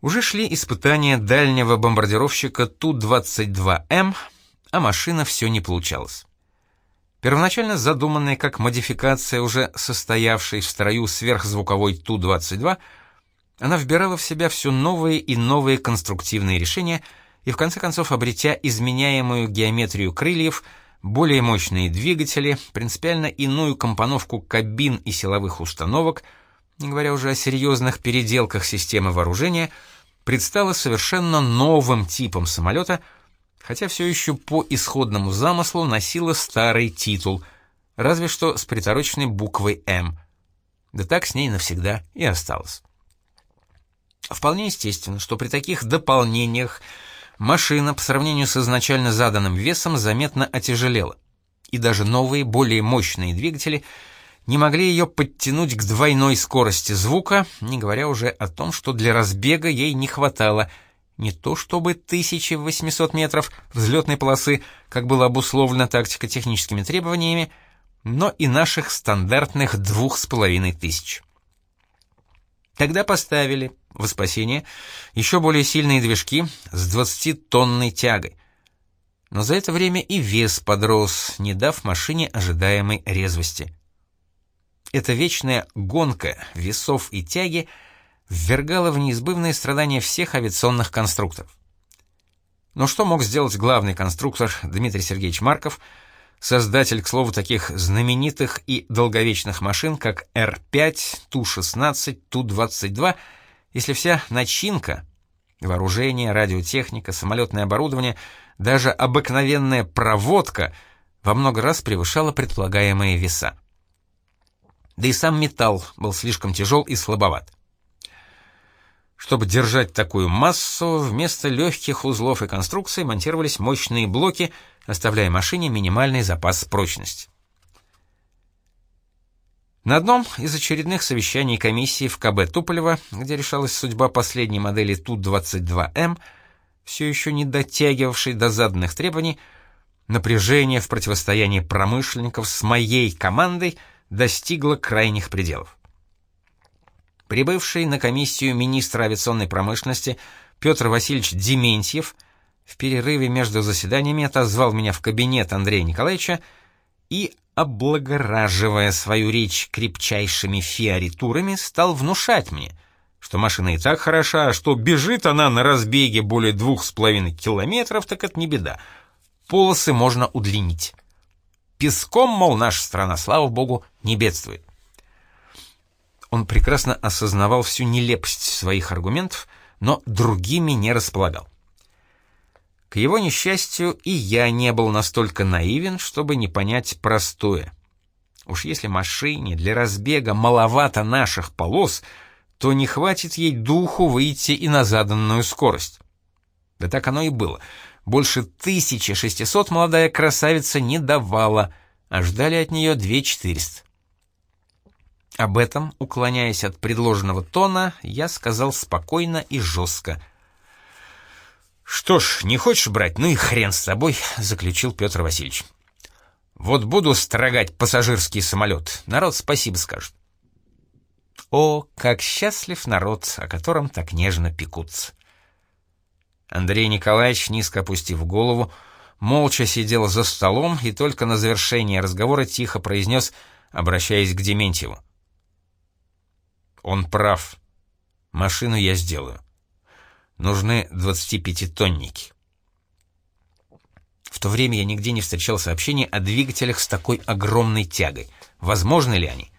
Уже шли испытания дальнего бомбардировщика Ту-22М, а машина все не получалась. Первоначально задуманная как модификация уже состоявшей в строю сверхзвуковой Ту-22, она вбирала в себя все новые и новые конструктивные решения и в конце концов, обретя изменяемую геометрию крыльев, более мощные двигатели, принципиально иную компоновку кабин и силовых установок, не говоря уже о серьезных переделках системы вооружения, предстала совершенно новым типом самолета — хотя все еще по исходному замыслу носила старый титул, разве что с притороченной буквой «М». Да так с ней навсегда и осталось. Вполне естественно, что при таких дополнениях машина по сравнению с изначально заданным весом заметно отяжелела, и даже новые, более мощные двигатели не могли ее подтянуть к двойной скорости звука, не говоря уже о том, что для разбега ей не хватало – не то чтобы 1800 метров взлетной полосы, как было обусловлено тактико-техническими требованиями, но и наших стандартных двух с половиной тысяч. Тогда поставили в спасение еще более сильные движки с 20-тонной тягой. Но за это время и вес подрос, не дав машине ожидаемой резвости. Эта вечная гонка весов и тяги — ввергало в неизбывные страдания всех авиационных конструкторов. Но что мог сделать главный конструктор Дмитрий Сергеевич Марков, создатель, к слову, таких знаменитых и долговечных машин, как Р-5, Ту-16, Ту-22, если вся начинка, вооружение, радиотехника, самолетное оборудование, даже обыкновенная проводка во много раз превышала предполагаемые веса. Да и сам металл был слишком тяжел и слабоват. Чтобы держать такую массу, вместо легких узлов и конструкций монтировались мощные блоки, оставляя машине минимальный запас прочности. На одном из очередных совещаний комиссии в КБ Туполева, где решалась судьба последней модели Ту-22М, все еще не дотягивавшей до заданных требований, напряжение в противостоянии промышленников с моей командой достигло крайних пределов. Прибывший на комиссию министра авиационной промышленности Петр Васильевич Дементьев в перерыве между заседаниями отозвал меня в кабинет Андрея Николаевича и, облагораживая свою речь крепчайшими фиоритурами, стал внушать мне, что машина и так хороша, а что бежит она на разбеге более двух с половиной километров, так это не беда. Полосы можно удлинить. Песком, мол, наша страна, слава богу, не бедствует. Он прекрасно осознавал всю нелепость своих аргументов, но другими не располагал. К его несчастью, и я не был настолько наивен, чтобы не понять простое. Уж если машине для разбега маловато наших полос, то не хватит ей духу выйти и на заданную скорость. Да так оно и было. Больше 1600 молодая красавица не давала, а ждали от нее 2400. Об этом, уклоняясь от предложенного тона, я сказал спокойно и жестко. «Что ж, не хочешь брать, ну и хрен с тобой», — заключил Петр Васильевич. «Вот буду строгать пассажирский самолет, народ спасибо скажет». О, как счастлив народ, о котором так нежно пекутся. Андрей Николаевич, низко опустив голову, молча сидел за столом и только на завершение разговора тихо произнес, обращаясь к Дементьеву. Он прав. Машину я сделаю. Нужны 25-тонники. В то время я нигде не встречал сообщений о двигателях с такой огромной тягой. Возможны ли они?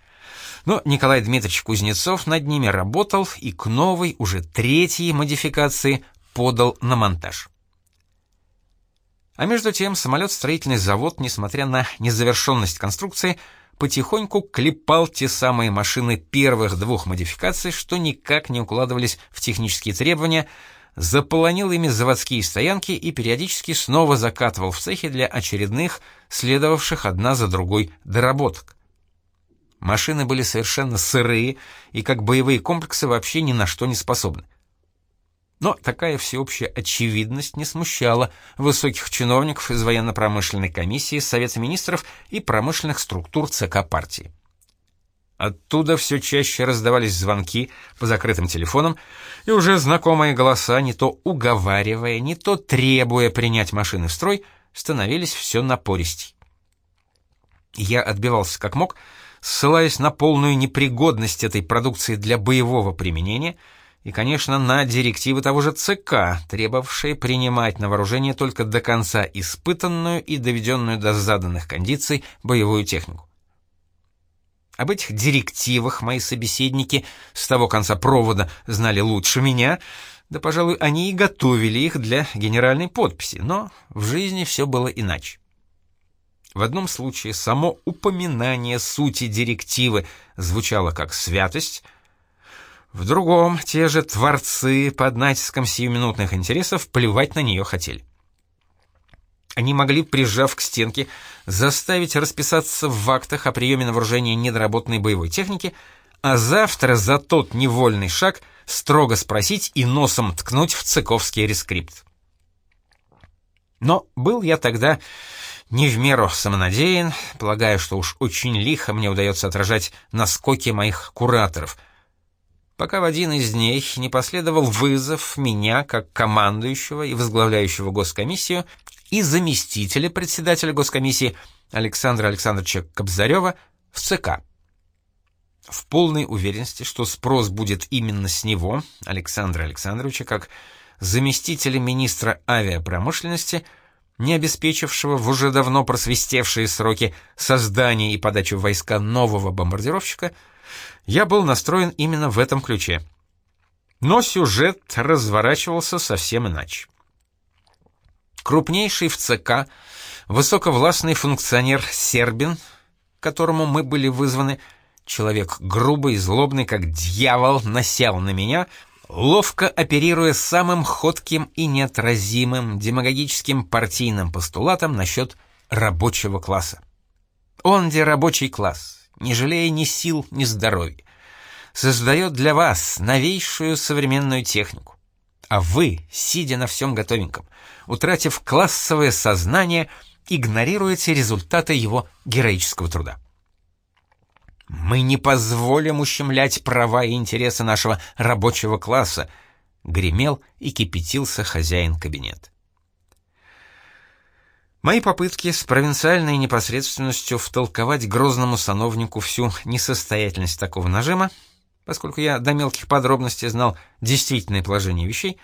Но Николай Дмитриевич Кузнецов над ними работал и к новой, уже третьей модификации подал на монтаж. А между тем самолет-строительный завод, несмотря на незавершенность конструкции, потихоньку клепал те самые машины первых двух модификаций, что никак не укладывались в технические требования, заполонил ими заводские стоянки и периодически снова закатывал в цехи для очередных, следовавших одна за другой доработок. Машины были совершенно сырые и как боевые комплексы вообще ни на что не способны. Но такая всеобщая очевидность не смущала высоких чиновников из военно-промышленной комиссии Совета министров и промышленных структур ЦК партии. Оттуда все чаще раздавались звонки по закрытым телефонам, и уже знакомые голоса, не то уговаривая, не то требуя принять машины в строй, становились все напористей. Я отбивался как мог, ссылаясь на полную непригодность этой продукции для боевого применения и, конечно, на директивы того же ЦК, требовавшие принимать на вооружение только до конца испытанную и доведенную до заданных кондиций боевую технику. Об этих директивах мои собеседники с того конца провода знали лучше меня, да, пожалуй, они и готовили их для генеральной подписи, но в жизни все было иначе. В одном случае само упоминание сути директивы звучало как святость, в другом те же творцы под натиском сиюминутных интересов плевать на нее хотели. Они могли, прижав к стенке, заставить расписаться в актах о приеме на вооружение недоработанной боевой техники, а завтра за тот невольный шаг строго спросить и носом ткнуть в цыковский рескрипт. Но был я тогда не в меру самонадеян, полагая, что уж очень лихо мне удается отражать наскоки моих кураторов, пока в один из дней не последовал вызов меня, как командующего и возглавляющего госкомиссию, и заместителя председателя госкомиссии Александра Александровича Кобзарева в ЦК. В полной уверенности, что спрос будет именно с него, Александра Александровича, как заместителя министра авиапромышленности, не обеспечившего в уже давно просвистевшие сроки создания и подачи в войска нового бомбардировщика, я был настроен именно в этом ключе. Но сюжет разворачивался совсем иначе. Крупнейший в ЦК, высоковластный функционер Сербин, которому мы были вызваны, человек грубый и злобный, как дьявол, насел на меня, ловко оперируя самым ходким и неотразимым демагогическим партийным постулатом насчет рабочего класса. Он где рабочий класс, не жалея ни сил, ни здоровья, создает для вас новейшую современную технику. А вы, сидя на всем готовеньком, утратив классовое сознание, игнорируете результаты его героического труда. Мы не позволим ущемлять права и интересы нашего рабочего класса, гремел и кипятился хозяин кабинета. Мои попытки с провинциальной непосредственностью втолковать грозному сановнику всю несостоятельность такого нажима поскольку я до мелких подробностей знал действительное положение вещей,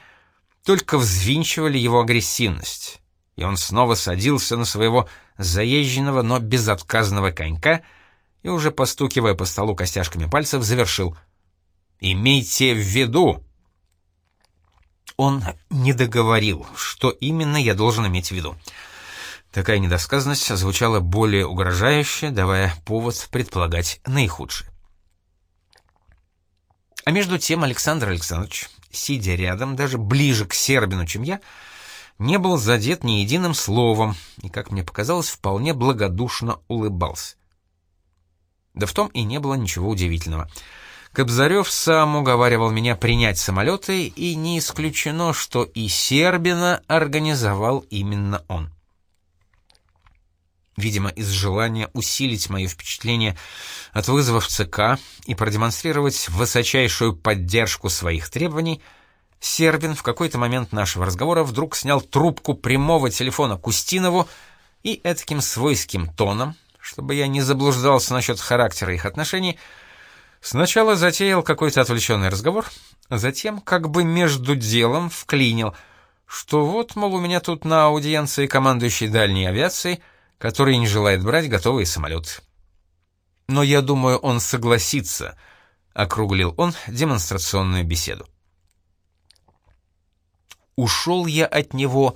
только взвинчивали его агрессивность, и он снова садился на своего заезженного, но безотказного конька и, уже постукивая по столу костяшками пальцев, завершил «Имейте в виду!» Он не договорил, что именно я должен иметь в виду. Такая недосказанность звучала более угрожающе, давая повод предполагать наихудшее. А между тем Александр Александрович, сидя рядом, даже ближе к Сербину, чем я, не был задет ни единым словом и, как мне показалось, вполне благодушно улыбался. Да в том и не было ничего удивительного. Кобзарев сам уговаривал меня принять самолеты, и не исключено, что и Сербина организовал именно он. Видимо, из желания усилить мое впечатление от вызовов ЦК и продемонстрировать высочайшую поддержку своих требований, Сербин в какой-то момент нашего разговора вдруг снял трубку прямого телефона Кустинову и этаким свойским тоном, чтобы я не заблуждался насчет характера их отношений, сначала затеял какой-то отвлеченный разговор, а затем как бы между делом вклинил, что вот, мол, у меня тут на аудиенции командующий дальней авиацией — который не желает брать готовые самолеты. Но я думаю, он согласится, округлил он демонстрационную беседу. Ушел я от него,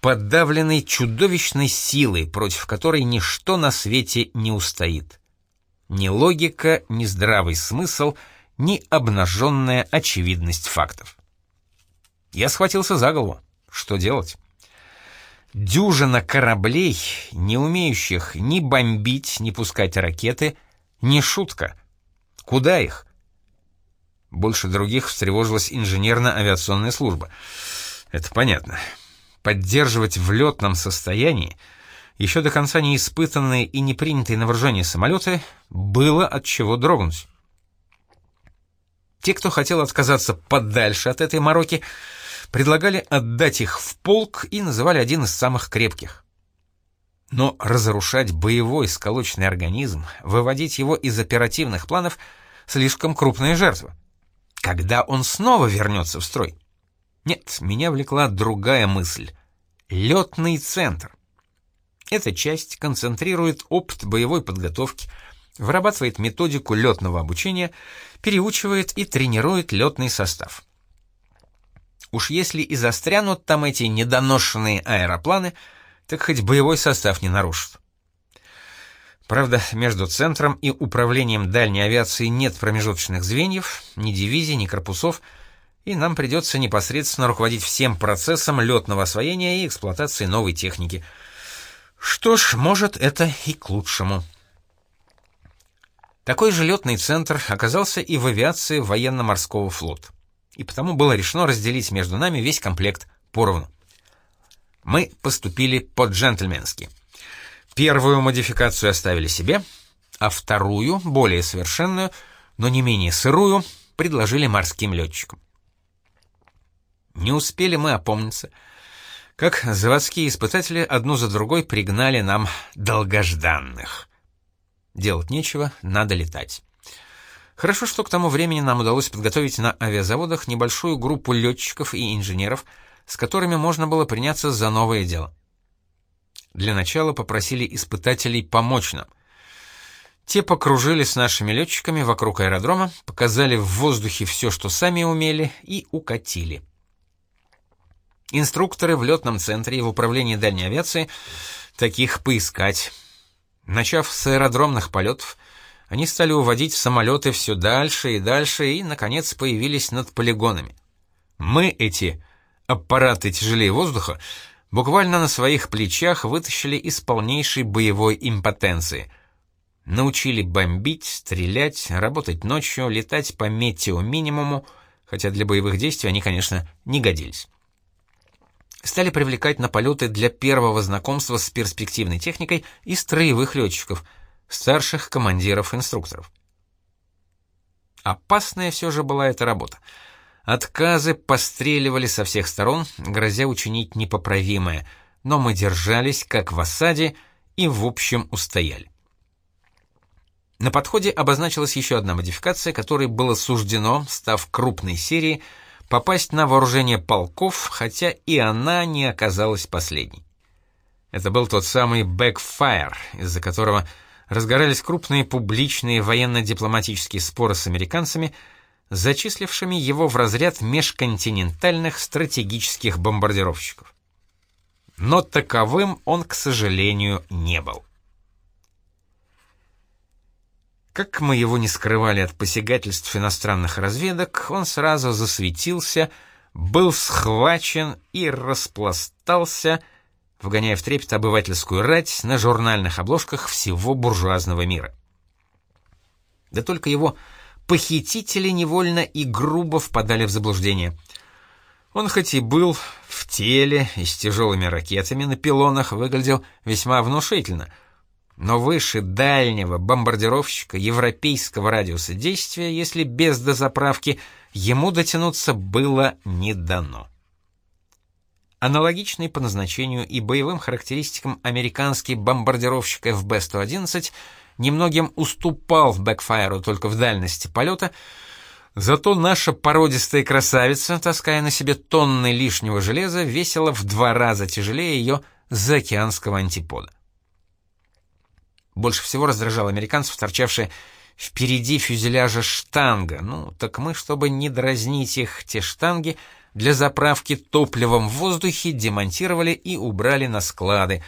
подавленный чудовищной силой, против которой ничто на свете не устоит. Ни логика, ни здравый смысл, ни обнаженная очевидность фактов. Я схватился за голову. Что делать? Дюжина кораблей, не умеющих ни бомбить, ни пускать ракеты, не шутка. Куда их? Больше других встревожилась инженерно-авиационная служба. Это понятно. Поддерживать в летном состоянии еще до конца не испытанные и не принятые на вооружение самолеты, было от чего дрогнуть. Те, кто хотел отказаться подальше от этой мороки, предлагали отдать их в полк и называли один из самых крепких. Но разрушать боевой сколоченный организм, выводить его из оперативных планов — слишком крупная жертва. Когда он снова вернется в строй? Нет, меня влекла другая мысль. Летный центр. Эта часть концентрирует опыт боевой подготовки, вырабатывает методику летного обучения, переучивает и тренирует летный состав. Уж если и застрянут там эти недоношенные аэропланы, так хоть боевой состав не нарушат. Правда, между центром и управлением дальней авиации нет промежуточных звеньев, ни дивизий, ни корпусов, и нам придется непосредственно руководить всем процессом летного освоения и эксплуатации новой техники. Что ж, может, это и к лучшему. Такой же летный центр оказался и в авиации военно-морского флота и потому было решено разделить между нами весь комплект поровну. Мы поступили по-джентльменски. Первую модификацию оставили себе, а вторую, более совершенную, но не менее сырую, предложили морским летчикам. Не успели мы опомниться, как заводские испытатели одну за другой пригнали нам долгожданных. Делать нечего, надо летать. Хорошо, что к тому времени нам удалось подготовить на авиазаводах небольшую группу летчиков и инженеров, с которыми можно было приняться за новое дело. Для начала попросили испытателей помочь нам. Те покружили с нашими летчиками вокруг аэродрома, показали в воздухе все, что сами умели, и укатили. Инструкторы в летном центре и в управлении дальней авиации таких поискать. Начав с аэродромных полетов, они стали уводить самолеты все дальше и дальше и, наконец, появились над полигонами. Мы эти аппараты тяжелее воздуха буквально на своих плечах вытащили из полнейшей боевой импотенции. Научили бомбить, стрелять, работать ночью, летать по метео-минимуму, хотя для боевых действий они, конечно, не годились. Стали привлекать на полеты для первого знакомства с перспективной техникой и строевых летчиков — старших командиров-инструкторов. Опасная все же была эта работа. Отказы постреливали со всех сторон, грозя учинить непоправимое, но мы держались как в осаде и в общем устояли. На подходе обозначилась еще одна модификация, которой было суждено, став крупной серией, попасть на вооружение полков, хотя и она не оказалась последней. Это был тот самый backfire, из-за которого разгорались крупные публичные военно-дипломатические споры с американцами, зачислившими его в разряд межконтинентальных стратегических бомбардировщиков. Но таковым он, к сожалению, не был. Как мы его не скрывали от посягательств иностранных разведок, он сразу засветился, был схвачен и распластался – вгоняя в трепет обывательскую рать на журнальных обложках всего буржуазного мира. Да только его похитители невольно и грубо впадали в заблуждение. Он хоть и был в теле и с тяжелыми ракетами на пилонах выглядел весьма внушительно, но выше дальнего бомбардировщика европейского радиуса действия, если без дозаправки, ему дотянуться было не дано. Аналогичный по назначению и боевым характеристикам американский бомбардировщик FB-111 немногим уступал Бэкфайру только в дальности полета, зато наша породистая красавица, таская на себе тонны лишнего железа, весила в два раза тяжелее ее заокеанского антипода. Больше всего раздражал американцев, торчавшие впереди фюзеляжа штанга. Ну, так мы, чтобы не дразнить их, те штанги — для заправки топливом в воздухе демонтировали и убрали на склады,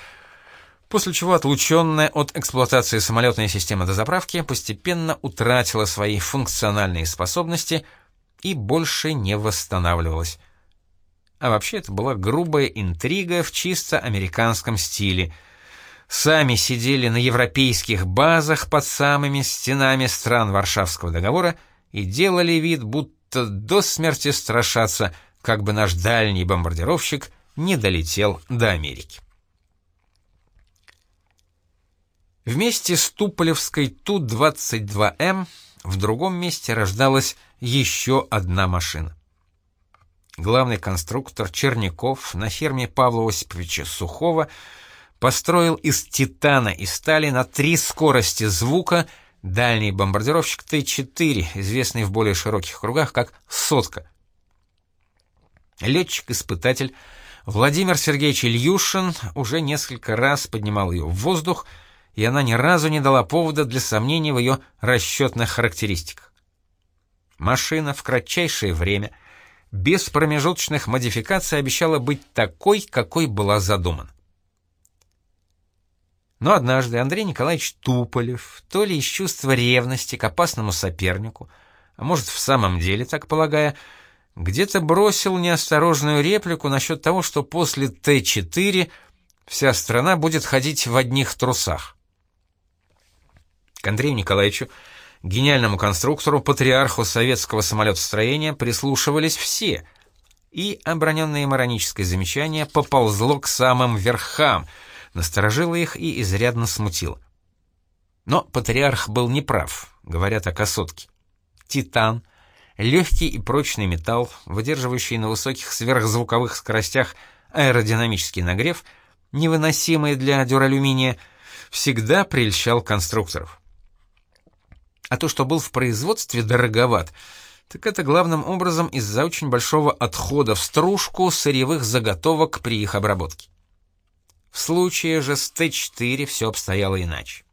после чего отлученная от эксплуатации самолетная система дозаправки постепенно утратила свои функциональные способности и больше не восстанавливалась. А вообще это была грубая интрига в чисто американском стиле. Сами сидели на европейских базах под самыми стенами стран Варшавского договора и делали вид, будто до смерти страшатся – как бы наш дальний бомбардировщик не долетел до Америки. Вместе с Туполевской Ту-22М в другом месте рождалась еще одна машина. Главный конструктор Черняков на ферме Павла Осиповича Сухого построил из титана и стали на три скорости звука дальний бомбардировщик Т-4, известный в более широких кругах как «сотка». Летчик-испытатель Владимир Сергеевич Ильюшин уже несколько раз поднимал ее в воздух, и она ни разу не дала повода для сомнений в ее расчетных характеристиках. Машина в кратчайшее время, без промежуточных модификаций, обещала быть такой, какой была задумана. Но однажды Андрей Николаевич Туполев, то ли из чувства ревности к опасному сопернику, а может, в самом деле так полагая, где-то бросил неосторожную реплику насчет того, что после Т-4 вся страна будет ходить в одних трусах. К Андрею Николаевичу, гениальному конструктору, патриарху советского самолетостроения, прислушивались все, и оброненное мароническое замечание поползло к самым верхам, насторожило их и изрядно смутило. Но патриарх был неправ, говоря так о сотке. Титан — легкий и прочный металл, выдерживающий на высоких сверхзвуковых скоростях аэродинамический нагрев, невыносимый для дюралюминия, всегда прельщал конструкторов. А то, что был в производстве дороговат, так это главным образом из-за очень большого отхода в стружку сырьевых заготовок при их обработке. В случае же с Т-4 все обстояло иначе.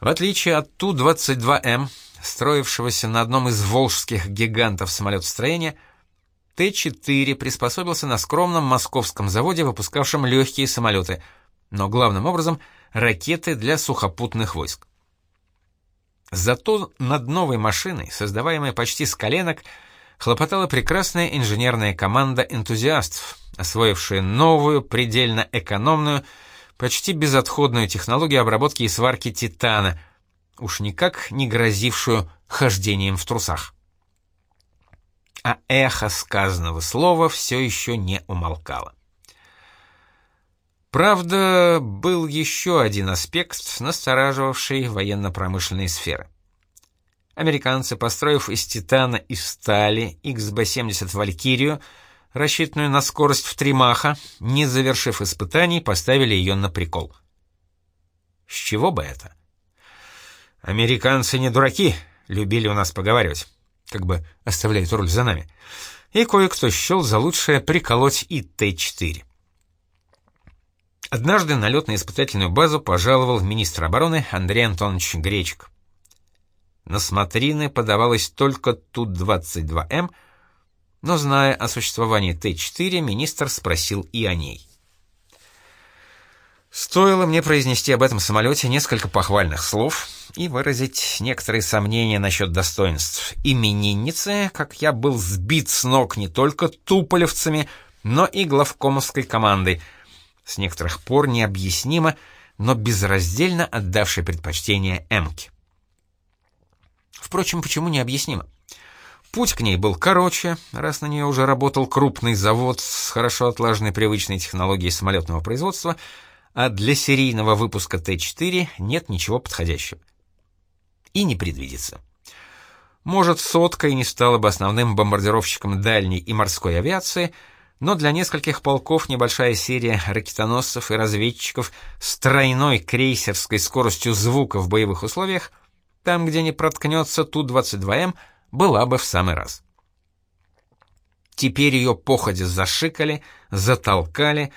В отличие от Ту-22М, строившегося на одном из волжских гигантов самолетостроения, Т-4 приспособился на скромном московском заводе, выпускавшем легкие самолеты, но главным образом ракеты для сухопутных войск. Зато над новой машиной, создаваемой почти с коленок, хлопотала прекрасная инженерная команда энтузиастов, освоившая новую, предельно экономную, почти безотходную технологию обработки и сварки титана — уж никак не грозившую хождением в трусах. А эхо сказанного слова все еще не умолкало. Правда, был еще один аспект, настораживавший военно-промышленные сферы. Американцы, построив из титана и стали XB-70 «Валькирию», рассчитанную на скорость в три маха, не завершив испытаний, поставили ее на прикол. С чего бы это? «Американцы не дураки», — любили у нас поговаривать, как бы оставляют руль за нами. И кое-кто счел за лучшее приколоть и Т-4. Однажды на летно-испытательную базу пожаловал министр обороны Андрей Антонович Гречик. На смотрины подавалось только Ту-22М, но, зная о существовании Т-4, министр спросил и о ней. Стоило мне произнести об этом самолете несколько похвальных слов и выразить некоторые сомнения насчет достоинств именинницы, как я был сбит с ног не только туполевцами, но и главкомовской командой, с некоторых пор необъяснимо, но безраздельно отдавшей предпочтение Эмке. Впрочем, почему необъяснимо? Путь к ней был короче, раз на нее уже работал крупный завод с хорошо отлаженной привычной технологией самолетного производства — а для серийного выпуска Т-4 нет ничего подходящего. И не предвидится. Может, сотка и не стала бы основным бомбардировщиком дальней и морской авиации, но для нескольких полков небольшая серия ракетоносцев и разведчиков с тройной крейсерской скоростью звука в боевых условиях, там, где не проткнется Ту-22М, была бы в самый раз. Теперь ее походе зашикали, затолкали,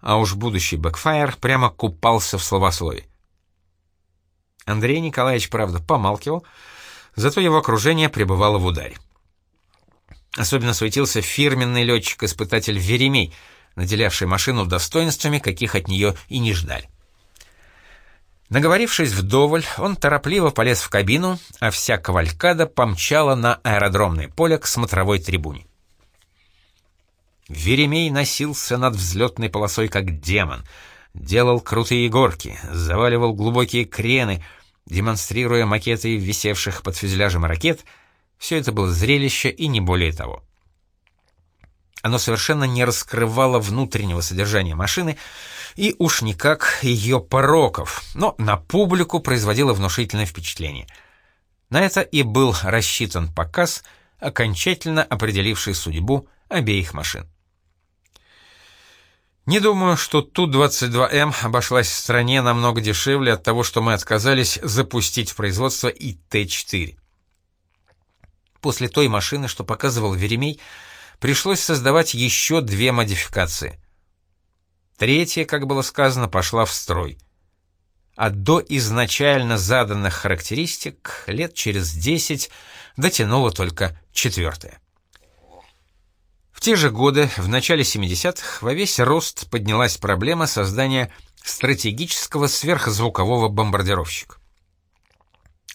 а уж будущий бэкфайр прямо купался в словословии. Андрей Николаевич, правда, помалкивал, зато его окружение пребывало в ударе. Особенно светился фирменный летчик-испытатель Веремей, наделявший машину достоинствами, каких от нее и не ждали. Наговорившись вдоволь, он торопливо полез в кабину, а вся кавалькада помчала на аэродромное поле к смотровой трибуне. Веремей носился над взлетной полосой как демон, делал крутые горки, заваливал глубокие крены, демонстрируя макеты висевших под фюзеляжем ракет. Все это было зрелище и не более того. Оно совершенно не раскрывало внутреннего содержания машины, и уж никак ее пороков, но на публику производила внушительное впечатление. На это и был рассчитан показ, окончательно определивший судьбу обеих машин. Не думаю, что Ту-22М обошлась в стране намного дешевле от того, что мы отказались запустить в производство и Т-4. После той машины, что показывал Веремей, пришлось создавать еще две модификации. Третья, как было сказано, пошла в строй. А до изначально заданных характеристик лет через 10 дотянула только четвертая. В те же годы, в начале 70-х, во весь рост поднялась проблема создания стратегического сверхзвукового бомбардировщика.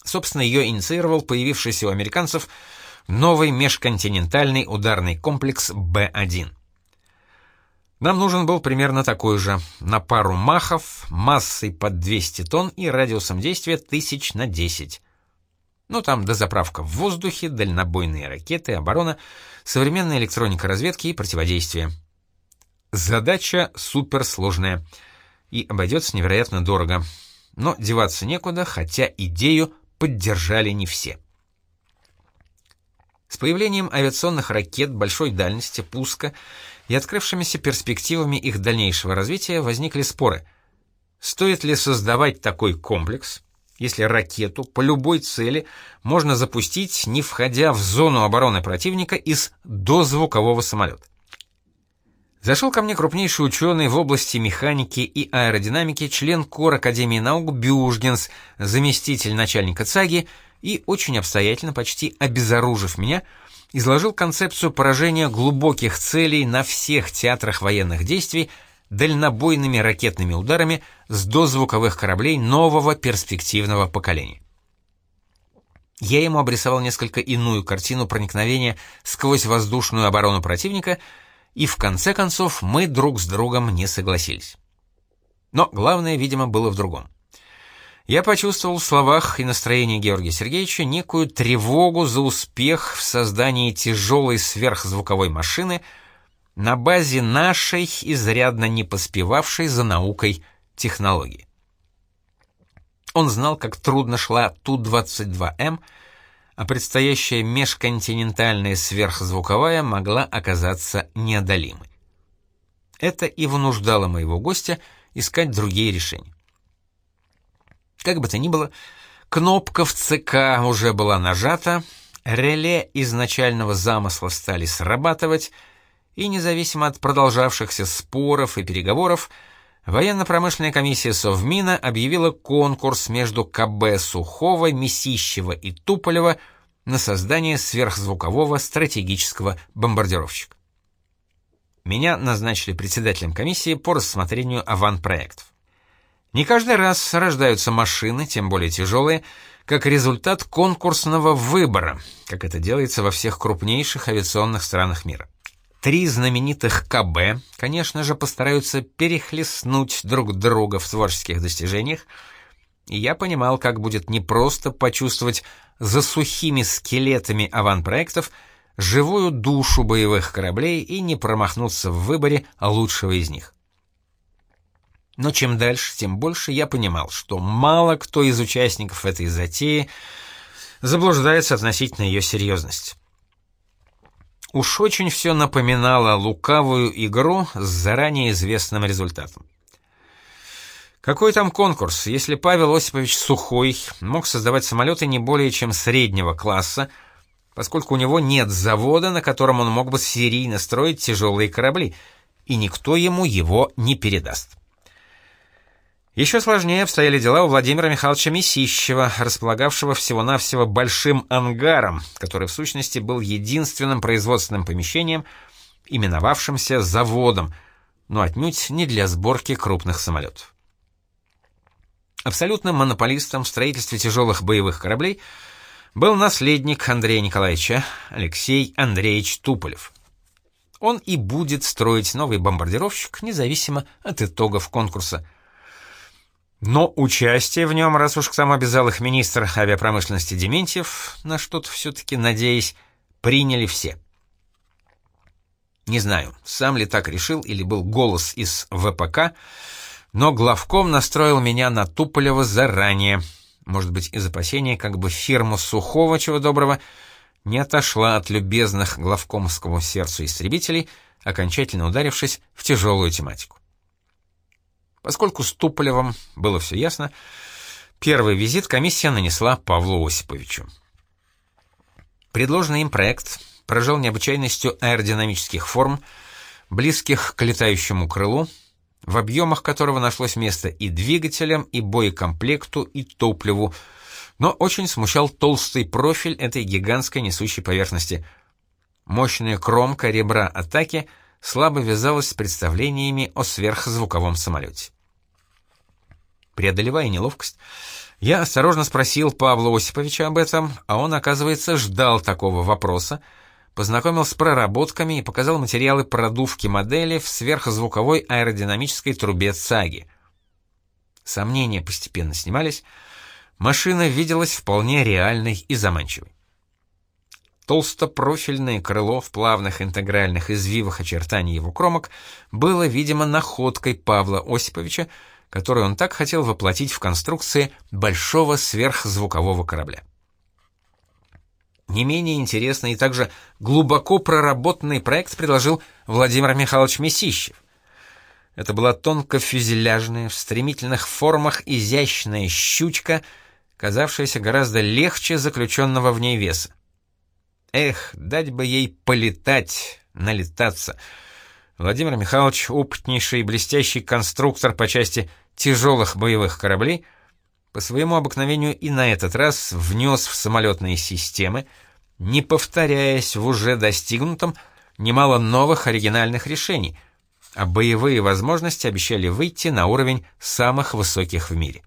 Собственно, ее инициировал появившийся у американцев новый межконтинентальный ударный комплекс Б-1. Нам нужен был примерно такой же, на пару махов, массой под 200 тонн и радиусом действия тысяч на 10. Ну там дозаправка в воздухе, дальнобойные ракеты, оборона, современная электроника разведки и противодействия. Задача суперсложная и обойдется невероятно дорого. Но деваться некуда, хотя идею поддержали не все. С появлением авиационных ракет большой дальности пуска и открывшимися перспективами их дальнейшего развития возникли споры. Стоит ли создавать такой комплекс, если ракету по любой цели можно запустить, не входя в зону обороны противника из дозвукового самолета. Зашел ко мне крупнейший ученый в области механики и аэродинамики, член КОР Академии наук Бюжгенс, заместитель начальника ЦАГИ и очень обстоятельно, почти обезоружив меня, изложил концепцию поражения глубоких целей на всех театрах военных действий дальнобойными ракетными ударами с дозвуковых кораблей нового перспективного поколения. Я ему обрисовал несколько иную картину проникновения сквозь воздушную оборону противника, и в конце концов мы друг с другом не согласились. Но главное, видимо, было в другом. Я почувствовал в словах и настроении Георгия Сергеевича некую тревогу за успех в создании тяжелой сверхзвуковой машины — на базе нашей, изрядно не поспевавшей за наукой, технологии. Он знал, как трудно шла Ту-22М, а предстоящая межконтинентальная сверхзвуковая могла оказаться неодолимой. Это и вынуждало моего гостя искать другие решения. Как бы то ни было, кнопка в ЦК уже была нажата, реле изначального замысла стали срабатывать — и независимо от продолжавшихся споров и переговоров, военно-промышленная комиссия Совмина объявила конкурс между КБ Сухого, Месищева и Туполева на создание сверхзвукового стратегического бомбардировщика. Меня назначили председателем комиссии по рассмотрению аван-проектов. Не каждый раз рождаются машины, тем более тяжелые, как результат конкурсного выбора, как это делается во всех крупнейших авиационных странах мира. Три знаменитых КБ, конечно же, постараются перехлестнуть друг друга в творческих достижениях, и я понимал, как будет непросто почувствовать за сухими скелетами аванпроектов живую душу боевых кораблей и не промахнуться в выборе лучшего из них. Но чем дальше, тем больше я понимал, что мало кто из участников этой затеи заблуждается относительно ее серьезности. Уж очень все напоминало лукавую игру с заранее известным результатом. Какой там конкурс, если Павел Осипович Сухой мог создавать самолеты не более чем среднего класса, поскольку у него нет завода, на котором он мог бы серийно строить тяжелые корабли, и никто ему его не передаст. Еще сложнее обстояли дела у Владимира Михайловича Месищева, располагавшего всего-навсего большим ангаром, который в сущности был единственным производственным помещением, именовавшимся заводом, но отнюдь не для сборки крупных самолетов. Абсолютным монополистом в строительстве тяжелых боевых кораблей был наследник Андрея Николаевича, Алексей Андреевич Туполев. Он и будет строить новый бомбардировщик, независимо от итогов конкурса – но участие в нем, раз уж тому обязал их министр авиапромышленности Дементьев, на что-то все-таки, надеясь, приняли все. Не знаю, сам ли так решил или был голос из ВПК, Но главком настроил меня на Туполева заранее. Может быть, из опасения, как бы фирма Сухого, чего доброго, не отошла от любезных главкомскому сердцу истребителей, окончательно ударившись в тяжелую тематику. Поскольку с Туполевым было все ясно, первый визит комиссия нанесла Павлу Осиповичу. Предложенный им проект поражал необычайностью аэродинамических форм, близких к летающему крылу, в объемах которого нашлось место и двигателям, и боекомплекту, и топливу, но очень смущал толстый профиль этой гигантской несущей поверхности. Мощная кромка ребра атаки слабо вязалась с представлениями о сверхзвуковом самолете. Преодолевая неловкость, я осторожно спросил Павла Осиповича об этом, а он, оказывается, ждал такого вопроса, познакомил с проработками и показал материалы продувки модели в сверхзвуковой аэродинамической трубе ЦАГИ. Сомнения постепенно снимались, машина виделась вполне реальной и заманчивой. Толстопрофильное крыло в плавных интегральных извивах очертаний его кромок было, видимо, находкой Павла Осиповича, которую он так хотел воплотить в конструкции большого сверхзвукового корабля. Не менее интересный и также глубоко проработанный проект предложил Владимир Михайлович Месищев. Это была тонко-фюзеляжная, в стремительных формах изящная щучка, казавшаяся гораздо легче заключенного в ней веса. Эх, дать бы ей полетать, налетаться. Владимир Михайлович, опытнейший и блестящий конструктор по части тяжелых боевых кораблей, по своему обыкновению и на этот раз внес в самолетные системы, не повторяясь в уже достигнутом, немало новых оригинальных решений, а боевые возможности обещали выйти на уровень самых высоких в мире.